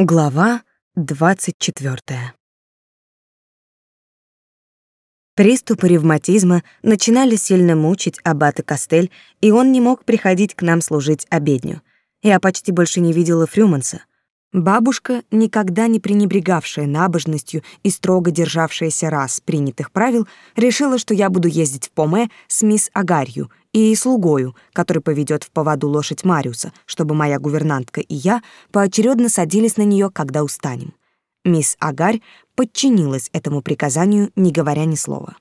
Глава 24. Приступы ревматизма начинали сильно мучить аббата Костель, и он не мог приходить к нам служить обедню. Я почти больше не видела Фрюманса. Бабушка, никогда не пренебрегавшая набожностью и строго державшаяся раз принятых правил, решила, что я буду ездить в Поме с мисс Агарью и слугою, который поведет в поводу лошадь Мариуса, чтобы моя гувернантка и я поочередно садились на нее, когда устанем. Мисс Агарь подчинилась этому приказанию, не говоря ни слова.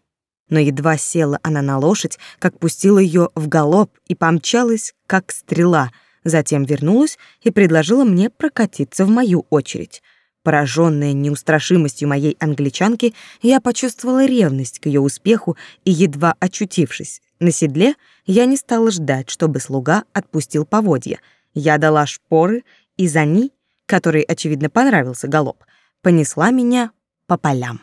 Но едва села она на лошадь, как пустила ее в галоп и помчалась, как стрела, затем вернулась и предложила мне прокатиться в мою очередь. Пораженная неустрашимостью моей англичанки, я почувствовала ревность к ее успеху и, едва очутившись на седле, я не стала ждать, чтобы слуга отпустил поводья. Я дала шпоры, и за ней, которой, очевидно, понравился галоп, понесла меня по полям.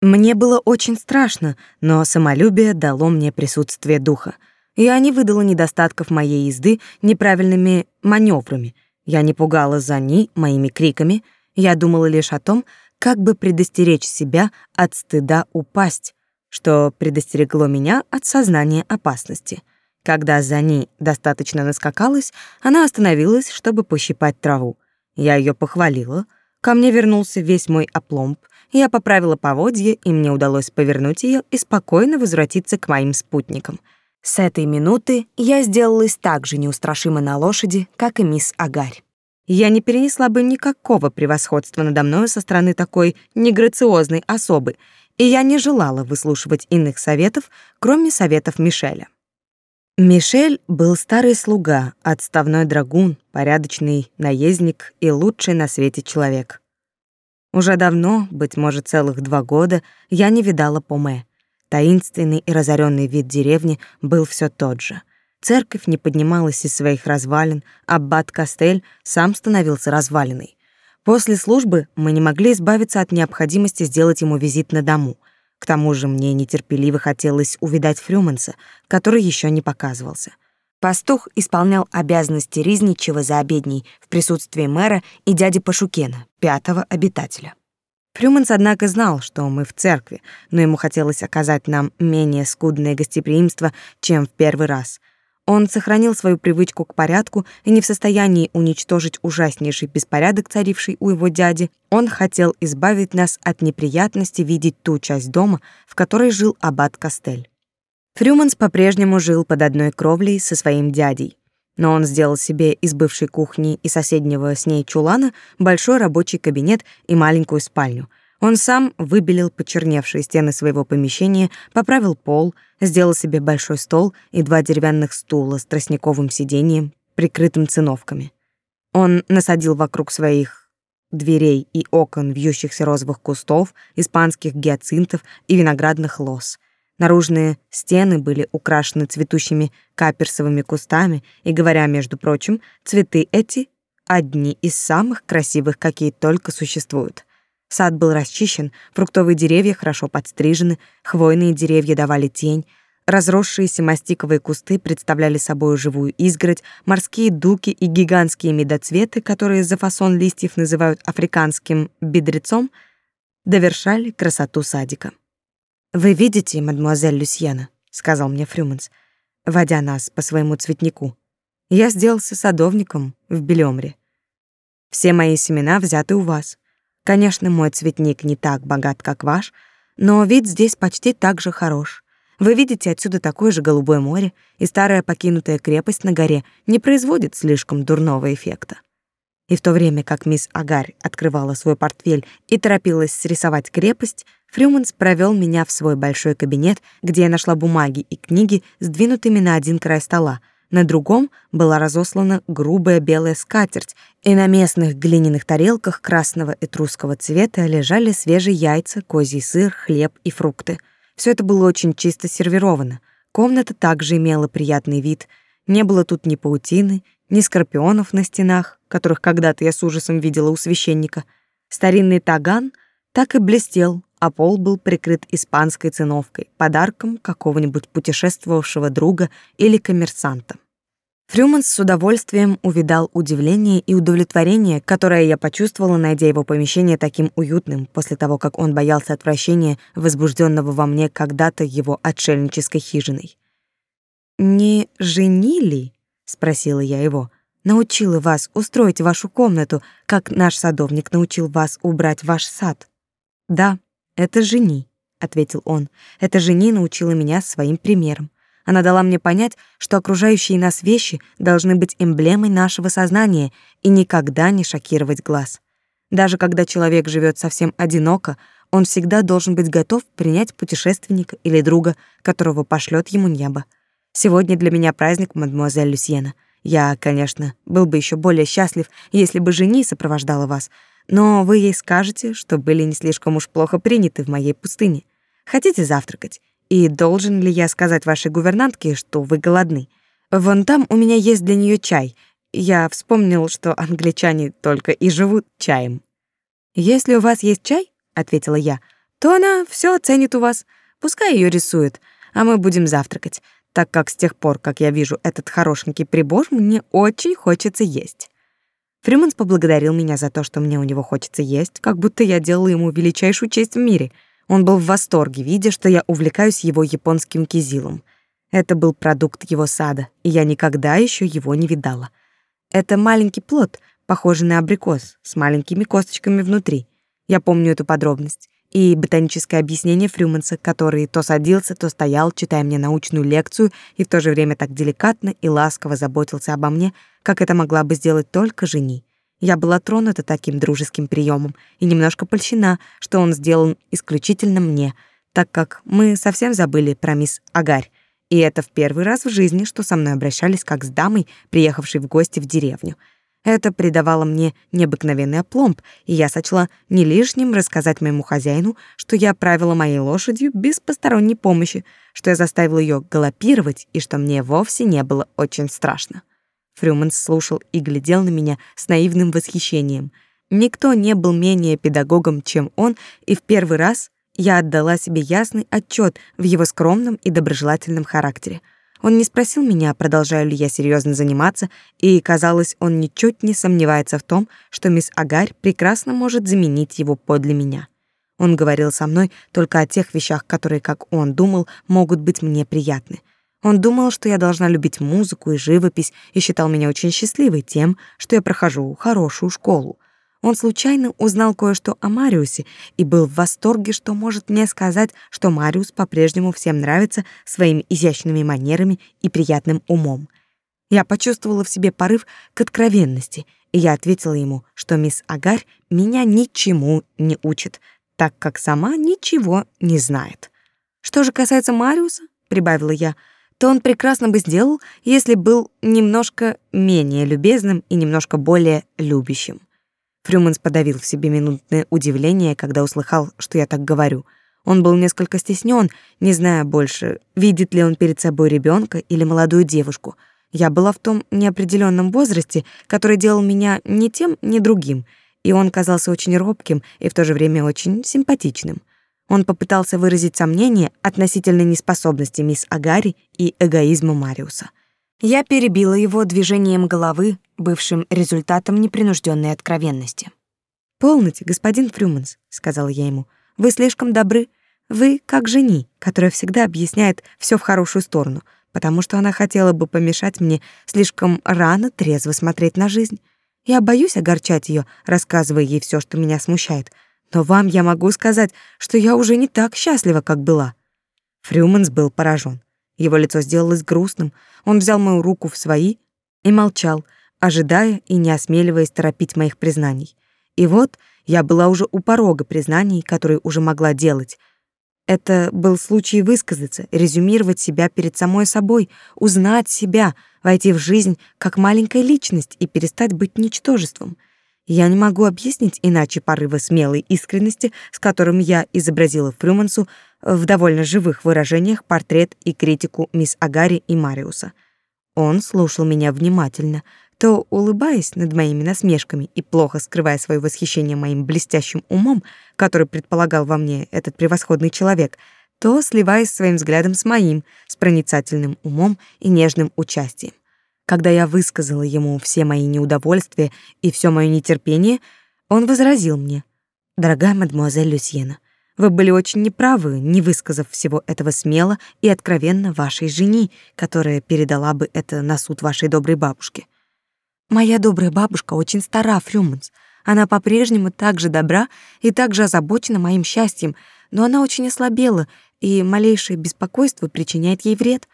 Мне было очень страшно, но самолюбие дало мне присутствие духа. Я не выдала недостатков моей езды неправильными маневрами. Я не пугала ней моими криками. Я думала лишь о том, как бы предостеречь себя от стыда упасть, что предостерегло меня от сознания опасности. Когда за ней достаточно наскакалась, она остановилась, чтобы пощипать траву. Я ее похвалила. Ко мне вернулся весь мой опломб. Я поправила поводье, и мне удалось повернуть ее и спокойно возвратиться к моим спутникам. С этой минуты я сделалась так же неустрашима на лошади, как и мисс Агарь. Я не перенесла бы никакого превосходства надо мною со стороны такой неграциозной особы, и я не желала выслушивать иных советов, кроме советов Мишеля. Мишель был старый слуга, отставной драгун, порядочный наездник и лучший на свете человек. Уже давно, быть может, целых два года, я не видала Поме. Таинственный и разоренный вид деревни был все тот же. Церковь не поднималась из своих развалин, аббат Кастель сам становился развалиной. После службы мы не могли избавиться от необходимости сделать ему визит на дому. К тому же мне нетерпеливо хотелось увидать Фрюманса, который еще не показывался. Пастух исполнял обязанности Ризничего за обедней в присутствии мэра и дяди Пашукена, пятого обитателя. Фрюманс, однако, знал, что мы в церкви, но ему хотелось оказать нам менее скудное гостеприимство, чем в первый раз — он сохранил свою привычку к порядку и не в состоянии уничтожить ужаснейший беспорядок, царивший у его дяди. Он хотел избавить нас от неприятности видеть ту часть дома, в которой жил аббат Кастель. Фрюманс по-прежнему жил под одной кровлей со своим дядей, но он сделал себе из бывшей кухни и соседнего с ней чулана большой рабочий кабинет и маленькую спальню — он сам выбелил почерневшие стены своего помещения, поправил пол, сделал себе большой стол и два деревянных стула с тростниковым сиденьем, прикрытым циновками. Он насадил вокруг своих дверей и окон вьющихся розовых кустов, испанских гиацинтов и виноградных лоз. Наружные стены были украшены цветущими каперсовыми кустами, и, говоря, между прочим, цветы эти — одни из самых красивых, какие только существуют — Сад был расчищен, фруктовые деревья хорошо подстрижены, хвойные деревья давали тень, разросшиеся мастиковые кусты представляли собой живую изгородь, морские дуки и гигантские медоцветы, которые за фасон листьев называют африканским бедрецом, довершали красоту садика. «Вы видите, мадемуазель Люсьена», — сказал мне Фрюманс, водя нас по своему цветнику. «Я сделался садовником в Белёмре. Все мои семена взяты у вас. Конечно, мой цветник не так богат, как ваш, но вид здесь почти так же хорош. Вы видите отсюда такое же голубое море, и старая покинутая крепость на горе не производит слишком дурного эффекта. И в то время как мисс Агарь открывала свой портфель и торопилась срисовать крепость, Фрюманс провел меня в свой большой кабинет, где я нашла бумаги и книги, сдвинутыми на один край стола — на другом была разослана грубая белая скатерть, и на местных глиняных тарелках красного этрусского цвета лежали свежие яйца, козий сыр, хлеб и фрукты. Все это было очень чисто сервировано. Комната также имела приятный вид. Не было тут ни паутины, ни скорпионов на стенах, которых когда-то я с ужасом видела у священника. Старинный таган так и блестел, а пол был прикрыт испанской циновкой, подарком какого-нибудь путешествовавшего друга или коммерсанта. Фрюманс с удовольствием увидал удивление и удовлетворение, которое я почувствовала, найдя его помещение таким уютным, после того, как он боялся отвращения, возбужденного во мне когда-то его отшельнической хижиной. «Не женили?» — спросила я его. «Научила вас устроить вашу комнату, как наш садовник научил вас убрать ваш сад?» «Да, это жени», — ответил он. «Это жени научила меня своим примером. Она дала мне понять, что окружающие нас вещи должны быть эмблемой нашего сознания и никогда не шокировать глаз. Даже когда человек живет совсем одиноко, он всегда должен быть готов принять путешественника или друга, которого пошлет ему небо. Сегодня для меня праздник, мадемуазель Люсьена. Я, конечно, был бы еще более счастлив, если бы жени сопровождала вас, но вы ей скажете, что были не слишком уж плохо приняты в моей пустыне. Хотите завтракать? И должен ли я сказать вашей гувернантке, что вы голодны? Вон там у меня есть для нее чай. Я вспомнил, что англичане только и живут чаем. Если у вас есть чай, ответила я, то она все оценит у вас. Пускай ее рисует, а мы будем завтракать, так как с тех пор, как я вижу этот хорошенький прибор, мне очень хочется есть. Фриманс поблагодарил меня за то, что мне у него хочется есть, как будто я делала ему величайшую честь в мире — он был в восторге, видя, что я увлекаюсь его японским кизилом. Это был продукт его сада, и я никогда еще его не видала. Это маленький плод, похожий на абрикос, с маленькими косточками внутри. Я помню эту подробность. И ботаническое объяснение Фрюманса, который то садился, то стоял, читая мне научную лекцию, и в то же время так деликатно и ласково заботился обо мне, как это могла бы сделать только жени. Я была тронута таким дружеским приемом и немножко польщена, что он сделан исключительно мне, так как мы совсем забыли про мисс Агарь. И это в первый раз в жизни, что со мной обращались как с дамой, приехавшей в гости в деревню. Это придавало мне необыкновенный опломб, и я сочла не лишним рассказать моему хозяину, что я правила моей лошадью без посторонней помощи, что я заставила ее галопировать и что мне вовсе не было очень страшно. Фрюманс слушал и глядел на меня с наивным восхищением. Никто не был менее педагогом, чем он, и в первый раз я отдала себе ясный отчет в его скромном и доброжелательном характере. Он не спросил меня, продолжаю ли я серьезно заниматься, и, казалось, он ничуть не сомневается в том, что мисс Агарь прекрасно может заменить его подле меня. Он говорил со мной только о тех вещах, которые, как он думал, могут быть мне приятны — он думал, что я должна любить музыку и живопись, и считал меня очень счастливой тем, что я прохожу хорошую школу. Он случайно узнал кое-что о Мариусе и был в восторге, что может мне сказать, что Мариус по-прежнему всем нравится своими изящными манерами и приятным умом. Я почувствовала в себе порыв к откровенности, и я ответила ему, что мисс Агарь меня ничему не учит, так как сама ничего не знает. Что же касается Мариуса, прибавила я, — то он прекрасно бы сделал, если был немножко менее любезным и немножко более любящим. Фрюманс подавил в себе минутное удивление, когда услыхал, что я так говорю. Он был несколько стеснен, не зная больше, видит ли он перед собой ребенка или молодую девушку. Я была в том неопределенном возрасте, который делал меня ни тем, ни другим, и он казался очень робким и в то же время очень симпатичным. Он попытался выразить сомнение относительно неспособности мисс Агари и эгоизма Мариуса. Я перебила его движением головы, бывшим результатом непринужденной откровенности. «Полноте, господин Фрюманс», — сказала я ему, — «вы слишком добры. Вы как жени, которая всегда объясняет все в хорошую сторону, потому что она хотела бы помешать мне слишком рано трезво смотреть на жизнь. Я боюсь огорчать ее, рассказывая ей все, что меня смущает, но вам я могу сказать, что я уже не так счастлива, как была». Фрюманс был поражен. Его лицо сделалось грустным. Он взял мою руку в свои и молчал, ожидая и не осмеливаясь торопить моих признаний. И вот я была уже у порога признаний, которые уже могла делать. Это был случай высказаться, резюмировать себя перед самой собой, узнать себя, войти в жизнь как маленькая личность и перестать быть ничтожеством — я не могу объяснить иначе порыва смелой искренности, с которым я изобразила Фрюмансу в довольно живых выражениях портрет и критику мисс Агари и Мариуса. Он слушал меня внимательно, то улыбаясь над моими насмешками и плохо скрывая свое восхищение моим блестящим умом, который предполагал во мне этот превосходный человек, то сливаясь своим взглядом с моим, с проницательным умом и нежным участием. Когда я высказала ему все мои неудовольствия и все моё нетерпение, он возразил мне: "Дорогая мадемуазель Люсьена, вы были очень неправы, не высказав всего этого смело и откровенно вашей жене, которая передала бы это на суд вашей доброй бабушке. Моя добрая бабушка очень стара, Фрюманс. Она по-прежнему так же добра и так же озабочена моим счастьем, но она очень ослабела, и малейшее беспокойство причиняет ей вред.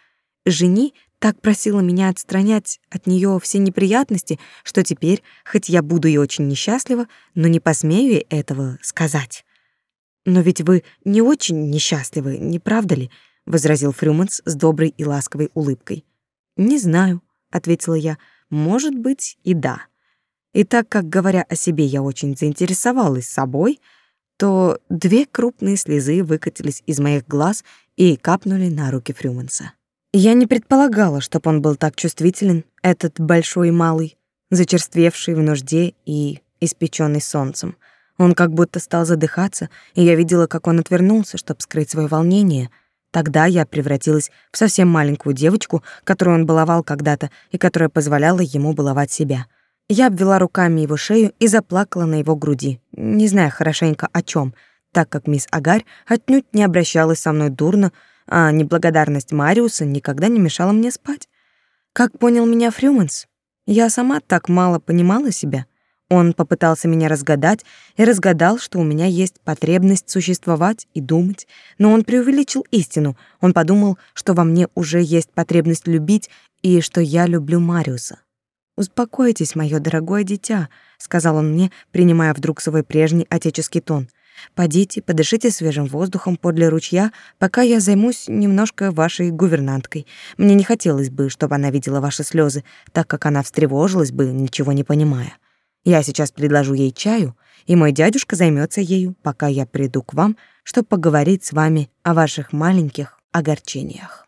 Жени так просила меня отстранять от нее все неприятности, что теперь, хоть я буду и очень несчастлива, но не посмею этого сказать. Но ведь вы не очень несчастливы, не правда ли? возразил Фрюманс с доброй и ласковой улыбкой. Не знаю, ответила я. Может быть, и да. И так как, говоря о себе, я очень заинтересовалась собой, то две крупные слезы выкатились из моих глаз и капнули на руки Фрюманса. Я не предполагала, чтоб он был так чувствителен, этот большой и малый, зачерствевший в нужде и испечённый солнцем. Он как будто стал задыхаться, и я видела, как он отвернулся, чтобы скрыть свое волнение. Тогда я превратилась в совсем маленькую девочку, которую он баловал когда-то и которая позволяла ему баловать себя. Я обвела руками его шею и заплакала на его груди, не зная хорошенько о чем, так как мисс Агарь отнюдь не обращалась со мной дурно, а неблагодарность Мариуса никогда не мешала мне спать. Как понял меня Фрюманс? Я сама так мало понимала себя. Он попытался меня разгадать и разгадал, что у меня есть потребность существовать и думать, но он преувеличил истину. Он подумал, что во мне уже есть потребность любить и что я люблю Мариуса. «Успокойтесь, мое дорогое дитя», — сказал он мне, принимая вдруг свой прежний отеческий тон. Подите, подышите свежим воздухом подле ручья, пока я займусь немножко вашей гувернанткой. Мне не хотелось бы, чтобы она видела ваши слезы, так как она встревожилась бы, ничего не понимая. Я сейчас предложу ей чаю, и мой дядюшка займется ею, пока я приду к вам, чтобы поговорить с вами о ваших маленьких огорчениях.